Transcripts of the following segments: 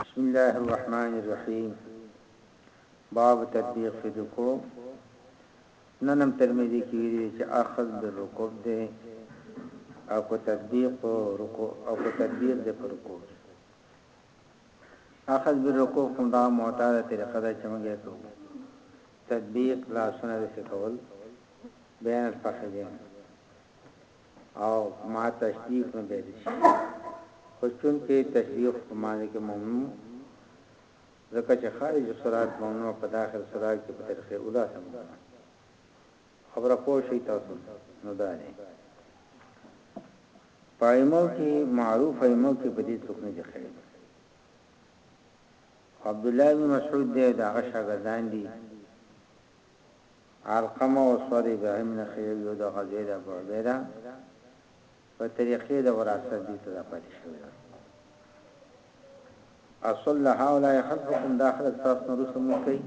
بسم الله الرحمن الرحیم باب تطبیق فی الرکوع ننم ترمذی کې ویلي چې اخذ بالرکوع ده او کو تطبیق په رکوع او کو تطبیق ده پر رکوع اخذ بالرکوع کوم دا معتاده طریقه ده چې موږ یې کوو تطبیق لا سنت څخه کول بيان خوښ دي او ما تشبيه هم ويل شي خو چونکه تشبيه په معنی کې ممنوع ځکه چې خارج صراط ممنوع په داخل صراط کې په طریقې اوله سم خبره پوه شي تاسو نو دا نه پایمو کې معروف ایمو کې په دې څوک نه دی خیر عبد الله بن مسعود دې دا شاګردان دي علقمه وسوه د ابراهیم نخعي او یو د غزې د ابو عبیده په طریقې د وراثت دې ته دا پاتې شوې ده. اصل له هؤلاء خلفکم دا خلک تاسو نه وروسته مونږ کوي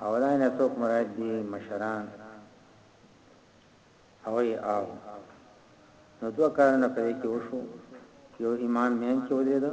هؤلاء نه څوک مراد دي مشران هغوی او نو دوه کارونه په دې کې وشو یو ایمان مین کې ولرېده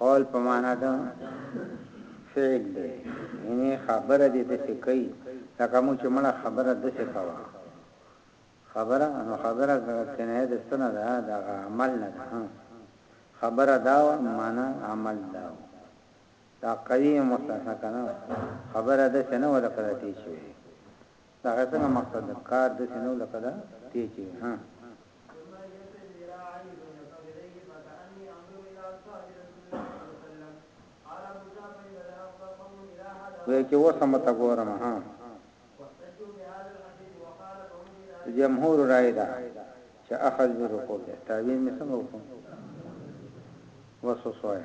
قول په معنی د فعل دی یعنی خبره دې دسې کوي لکه موږ چې مړه خبره دسې کوه خبره نو خبره کنایه د څه نه ده دغه عمل نه ده خبره دا وه معنی عمل دا وه دا قوی مستثنا کنه خبره دسې نه وه لکه دې چې دغه څنګه مقصد ده کار داسې نه و لکه دا دی چې ها وای چې اوس هم تا ګورم ها جمهور رائے ده چې اخذ به رکوع ده تعبیر مې څنګه وکړم وسوسه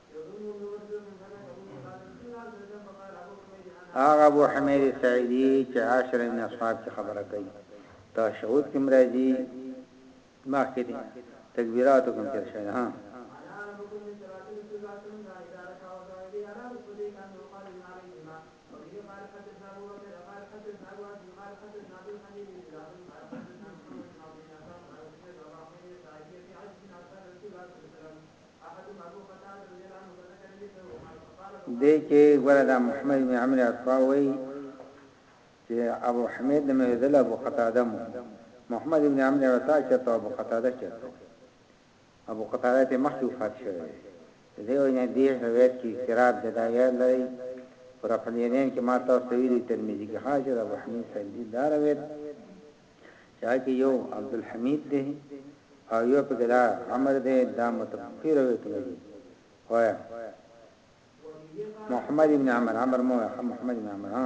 هغه ابو حمید سعیدی چې عاشر من اصحاب کې خبره کوي تشهود کې مرضی ما کې دي تکبیرات کوم چې شي ها دې کې ګوره دا محمد بن عمرو اصفا وایي چې ابو حمید نه مې ویدل ابو قتاده مو محمد بن عمرو اصفا چرته ابو قتاده چرته ابو قتاده ته مخکې وفات شوی دې وینه دې روایت کې اضطراب د دایې لري پر خلیلین کې ما تاسو ویلي ترمذی کې حاجت ابو حمید سندی دا روایت چا کې یو عبدالحمید دی او یو په ګدا عمر دی دا متفقی روایتونه دي وایا محمد ابن عمر عمر مو محمد ابن عمر ها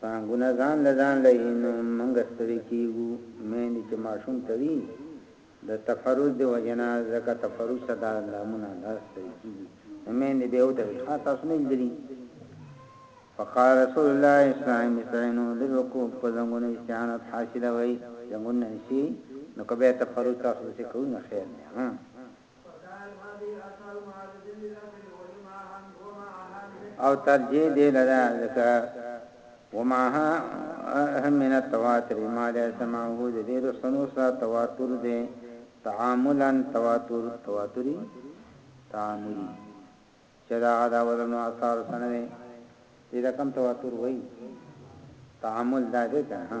پانګونه ځان له ځان له يي نو موږ ستړي کيږو ميندې چې ماشوم تړي د تفرج د وجې نه ځکه تفرج ته دا اندامونه دا ستړي کيږي نو ميندې به وتړي ښا تاسو نه ليدلي فقال رسول الله اسلام استعينوا للركوع په زنګونه استعانت حاصله وي زنګونه نشي نو کبه تفرج تاسو څه کوي نه خیر نه او ترجیح دی لدا ذکر ومعها اهم من التواتر ما لا سمعه د دې رسنو سره تواتر دی تعاملا تواتر تواتری تعاملی چې دا غدا ورنو اثر سره دی دې رقم تواتر وای تعامل دا دی کنه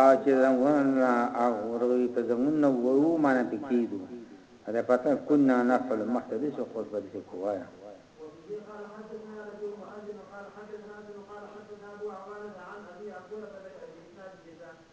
ا چې زمون اغوروي په زمون نو وو معنی پکېدو دا پته کنا نفل مخته دې شو خو بل څه کوایا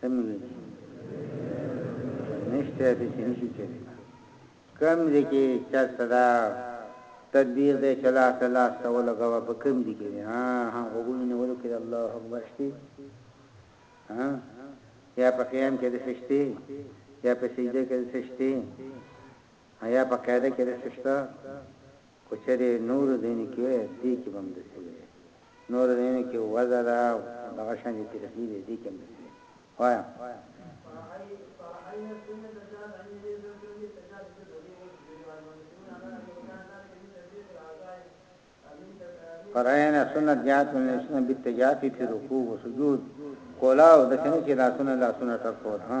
سمې دي نشته دې چې نشي چې کم دي کې چرته دا تدبیر دې چلا چلا ته ولګوا په کم دي کې ها ها وګورئ نو ولکه الله اکبر شتي ها یا په قیام کې د سشتي یا په سجده کې د سشتي یا په قاعده کې د سشتا کوچري نور دین کې دې کې باندې سوي نورو ځایونو کې وضع ده او دغه شان دې طریقې دې دې کې هم دي وایا فرعینا سنت جات من اسلام بالتجافی فی رکوع و سجود کولاو د څنګه چې لاسونه لاسونه ټکول ها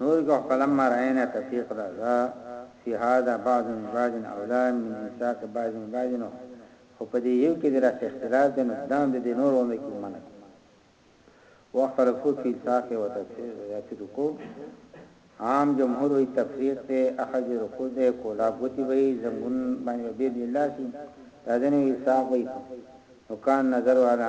نور کو فلما راينا تفريق دا ذا في هذا بعض من بعض اولى من امساك بعض من بعض نو خو په دې يو کې دراس اختلاف دی نو دام د دې نور ومه کې ومنه واختلفو في الفاق وتفريق کو عام جمهور وي تفريق ته اخذ رکوع ده کولا غوتي وي زمون باندې به بالله سي دا دنه وي صاحب وي وکان نظر والا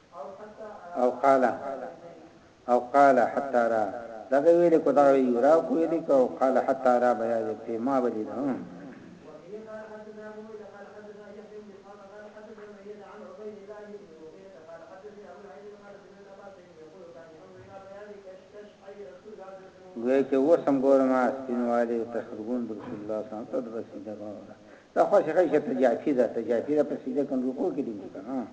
او قال او قال حتى را دغه ویلې کو دغه یورا کو ویلې کو او قال حتى را بیا دې په ما ولې نه ګویا کې اوس هم ګورم سپینواله تخرګون رسول الله صلی الله علیه وسلم ته د بسیده غوړه دا خوښه کوي چې تجافي ده تجافي ده په سجده کې رکوع کې دي کنه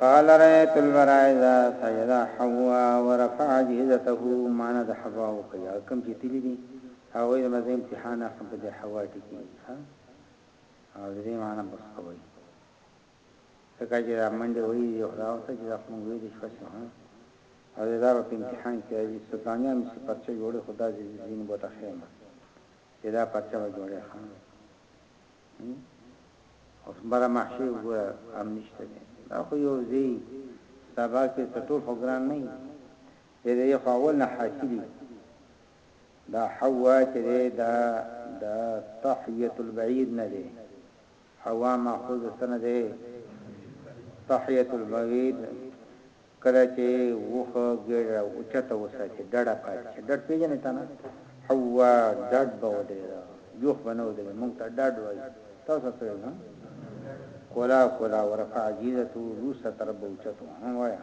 قال رأيت البرائزة سجد حوا ورفع جهزته معنا د حوا او کیا کم چې تللی دي هغه د مزه امتحان اخم په حوا ټکی ها او دې معنا بس کوي ځکه چې دا منډې وهي دي خو دا اوس چې دا خو موږ ویلي شوه چې ها او د دارو په امتحان کې راځي سودانیان به چې پرچه جوړي خو دا چې ځینې بوته خیمه چې دا پرچه به جوړي ښه اوس بره محشي وګوره هم نشته دی دا خو یو ځای سبا کې ټول خو ګران نه وي دې دې خو اول نه حاصلي دا حوا چې دا د تحیه البعیر نه دی حوا ماخوذ څه نه دی تحیت الموید کله چه وښه ګیډه را اوچته وساتی ډډه پاتی شی ډډ پیژنی تا نه حوا ډډ به ودریده جوخ به نه ودریده مونږ ته ډډ وایی تاسو ته ویل کولا کولا ورفع جیزته روسته طرف به اوچتو هم وایه.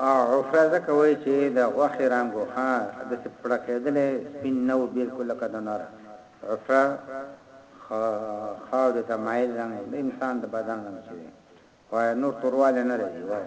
عفرزه کوي چې د غوښې رنګ وخا د څه پړه کېدلې سپین نه و بالکل لکه د نور عفره خاورې ته مایل رنګ د انسان د بدن رنګ شي وای نور تورواله نه راځي وای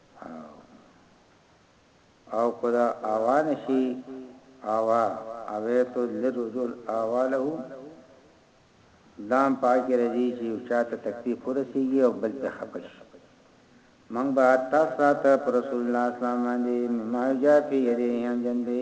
او که دا آوا نه شي آوا اویت للرجل آوا له دام پاکی رضی چې یو چاته تکلیف ورسیږي او بل په خپش من با تاسو ته پر رسول الله اسلام باندې مما جافی یده هم جنبه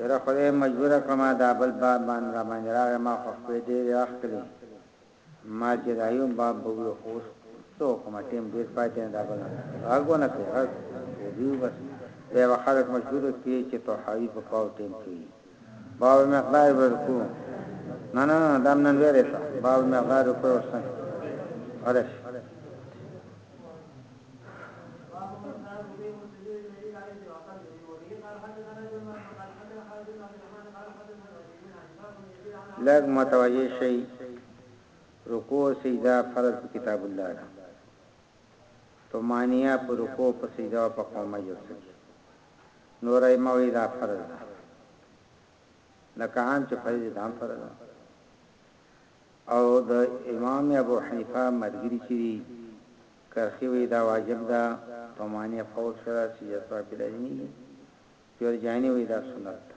یره خدای مجبور کړم دا بل باب باندې را باندې راغی ما خو خپې ډېر وخت کړی ما چې دا یو باب بوله خو څو کوم ټیم ډېر پاتې نه دا بل هغه نه کوي هغه دی بس به خلک مجبور کړي چې توحید په پاو ټیم کوي باب مقدار برکو مننه دم نن ویلې شو باب مقدار رکوع ورسنګ ولش لګ متوجه شي رکوع سجده فرض په کتاب الله ده تو مانیا پر رکوع په سجده په قومه جوړ شي نوره یې مه وایئ دا فرض ده لکه عام چې فرض دي دا هم فرض ده او د امام ابو حنیفه مرګري چې دي کرخي وي دا واجب ده طمانیه فوت شوه چې جذبه بلازمي جورجاني وي دا سنت ده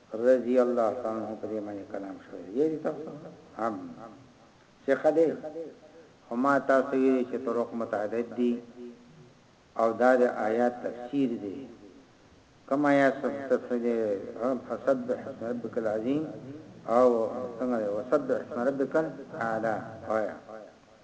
رضی الله تعالی عنه په دې باندې کلام شوی دی یی تاسو هم چې خدای خو ما تاسو ویلي چې طرق متعدد دي او دا د آیات تفسیر دی کوم آیات تفسیر دی فسبح اسم ربک العظیم او څنګه وسبح اسم ربک الاعلى آیا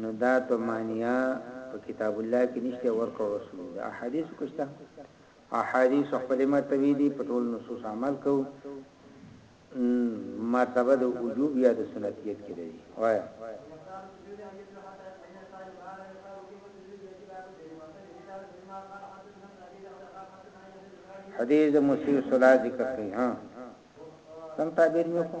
نو دا طمانیه په کتاب الله کې نشته ورکه ورسولو د احادیثو کې شته احادیث خپل مرتبه دي په ټول نصوص عمل کو مرتبه د وجوب یا د سنتیت کې دی وایا حدیث د مسیح صلی ذکر کوي ها سم تعبیر مې کو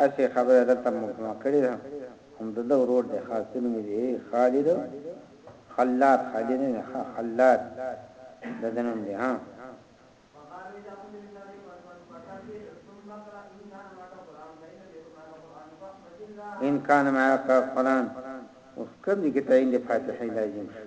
هسې خبره دلته مبهمه کړې ده هم د ده ورور دی ښه څه نوم یې دی خالد خلاد خالد نه دی ښه خلاد د ده نوم دی ها. ان کان معک قرآن اوس کوم ځای کې تعین د فاتحې لازم شو.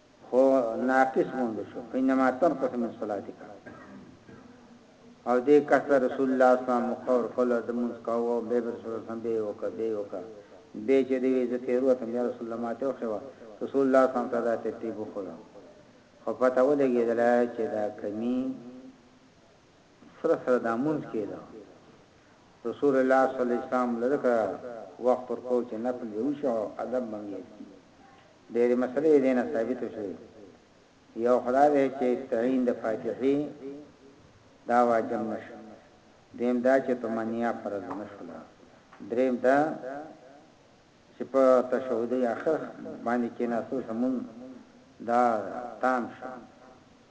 خو ناقص غوندې شو، فإنما تنقص من صلاتک او دې کس ته رسول الله صلی الله علیه وسلم وقور فلر د مونځ کاوه او بیا به رسول الله صلی الله علیه وسلم بیا وکړه بیا وکړه بیا چې دوی زه تیر وتم یا رسول الله ماته وخیوه رسول الله صلی الله علیه وسلم ته دا ترتیب وخوده خو پته ولګېدله چې دا کمی سره سره دا مونځ کېده رسول الله صلی الله علیه وسلم لکه وخت ورکو چې نفل یو شو ادب باندې ډېرې مسئلې یې دې نه ثابتې شوې، یو خو دا دی چې تعین د فاتحې دا واجب نه شو، دویم دا چې طمأنیه فرض نه شوله، درېیم دا چې په تشهد اخر باندې کېناستو سره مونځ دا تام شو،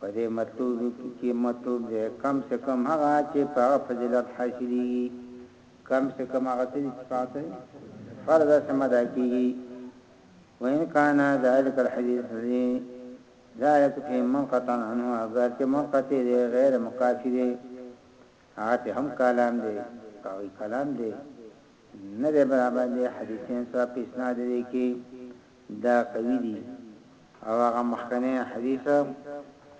په دې مطلوبو کې چې مطلوب دی کم سه کم هغه چې په هغه فضیلت حاصلېږي، کم سه کم هغه څه دي چې په هغه څه دي فرض سم ادا کېږي، وان کان ذلک الحدیث الذي لا یکفي منقطعا عنه اګر چې منقطع دی غیر مکافي دی، هغه ته هم کلام دی هغه کلام دی نه دی برابر دی حدیثین سره په اسناد دی کې دا قوی دی او هغه مخکنه حدیث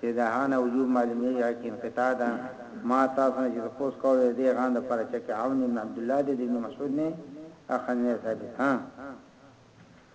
چې دا هانه وجوب معلومه یا کې انقطاع ده ما تاسو نه چې پوس کولې دی غاند پر چې عون بن عبد الله دی د مسعود نه اخنه ثابت ها